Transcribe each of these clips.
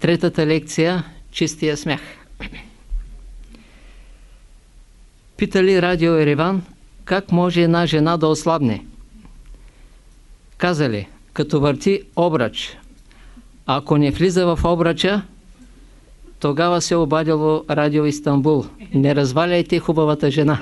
Третата лекция – чистия смях. Питали радио Ереван, как може една жена да ослабне? Казали, като върти обрач. Ако не влиза в обрача, тогава се обадило радио Истанбул. Не разваляйте хубавата жена.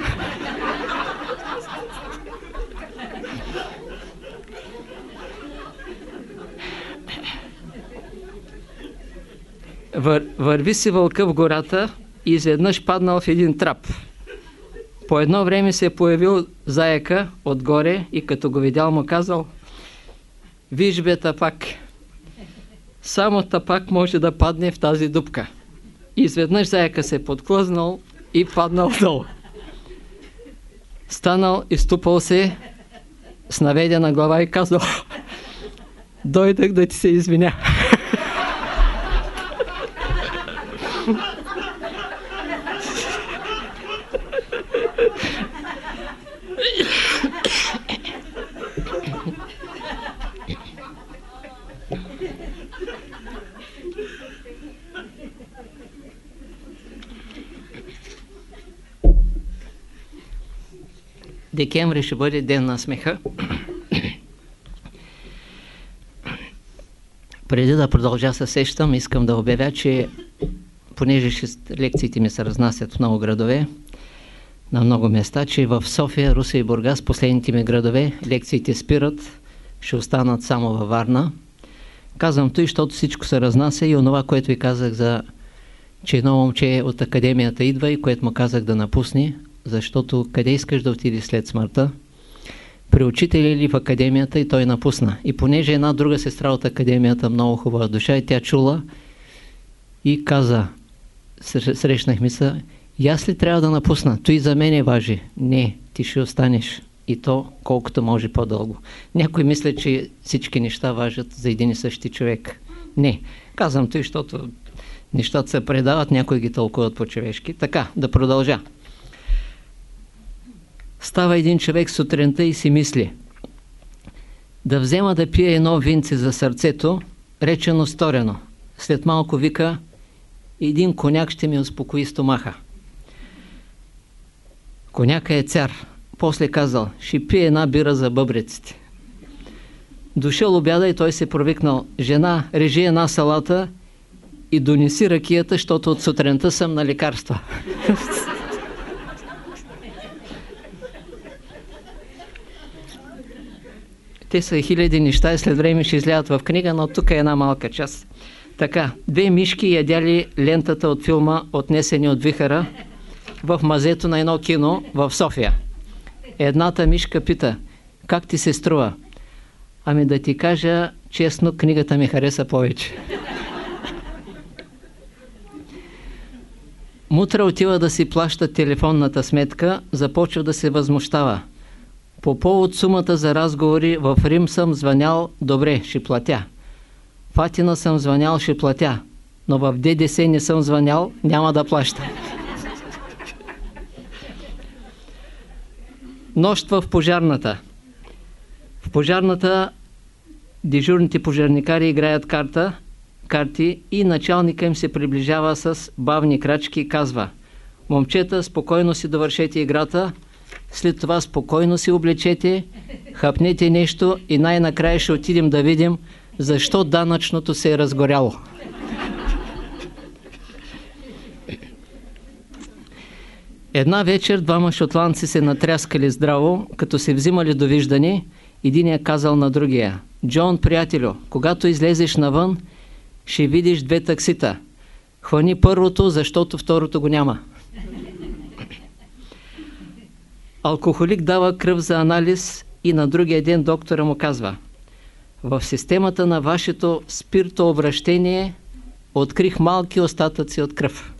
Вър, върви си вълка в гората и изведнъж паднал в един трап. По едно време се е появил заека отгоре и като го видял му казал Виж бе тапак, само тапак може да падне в тази дупка. Изведнъж заека се е подклъзнал и паднал долу. Станал, изтупал се с наведена глава и казал Дойдах да ти се извиня. Декември ще бъде ден на смеха. Преди да продължа се сещам, искам да обявя, че понеже лекциите ми се разнасят в много градове, на много места, че в София, Руса и Бургас, последните ми градове, лекциите спират, ще останат само във Варна. Казвам той, защото всичко се разнася и онова, което ви казах за че едно момче от академията идва и което му казах да напусне, защото къде искаш да отиди след смъртта? При учителя или в академията и той напусна. И понеже една друга сестра от академията, много хубава душа, и тя чула и каза, срещнахме се, и аз ли трябва да напусна? Той за мен е важи. Не, ти ще останеш. И то колкото може по-дълго. Някой мисля, че всички неща важат за един и същи човек. Не. Казвам той, защото нещата се предават, някои ги тълкуват по-човешки. Така, да продължа. Става един човек сутринта и си мисли да взема да пие едно винце за сърцето, речено сторено. След малко вика, един коняк ще ми успокои стомаха. Коняка е цар. После казал, ще пие една бира за бъбреците. Дошъл обяда и той се провикнал, жена, режи една салата и донеси ракията, защото от сутринта съм на лекарства. Те са хиляди неща и след време ще излядат в книга, но тук е една малка част. Така, две мишки ядяли лентата от филма Отнесени от вихара в мазето на едно кино в София. Едната мишка пита, как ти се струва? Ами да ти кажа честно, книгата ми хареса повече. Мутра отива да си плаща телефонната сметка, започва да се възмущава. По повод сумата за разговори в Рим съм звънял, добре, ще платя. В Атина съм звънял, ще платя. Но в ДДС не съм звънял, няма да плаща. Нощ в пожарната. В пожарната дежурните пожарникари играят карта, карти и началника им се приближава с бавни крачки и казва Момчета, спокойно си довършете играта, след това спокойно си облечете, хапнете нещо и най-накрая ще отидем да видим защо данъчното се е разгоряло. Една вечер двама шотландци се натряскали здраво, като се взимали довиждане, един е казал на другия. Джон, приятелю, когато излезеш навън, ще видиш две таксита. Хвани първото, защото второто го няма. Алкохолик дава кръв за анализ и на другия ден доктора му казва в системата на вашето спиртообращение открих малки остатъци от кръв.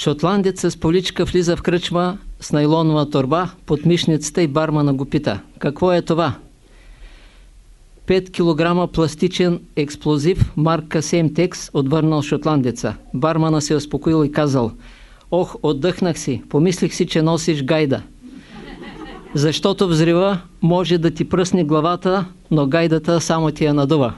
Шотландец с поличка влиза в кръчма с найлонова торба под мишницата и бармана го пита. Какво е това? 5 кг пластичен експлозив марка Семтекс отвърнал шотландеца. Бармана се успокоил и казал Ох, отдъхнах си. Помислих си, че носиш гайда. Защото взрива може да ти пръсне главата, но гайдата само ти я надува.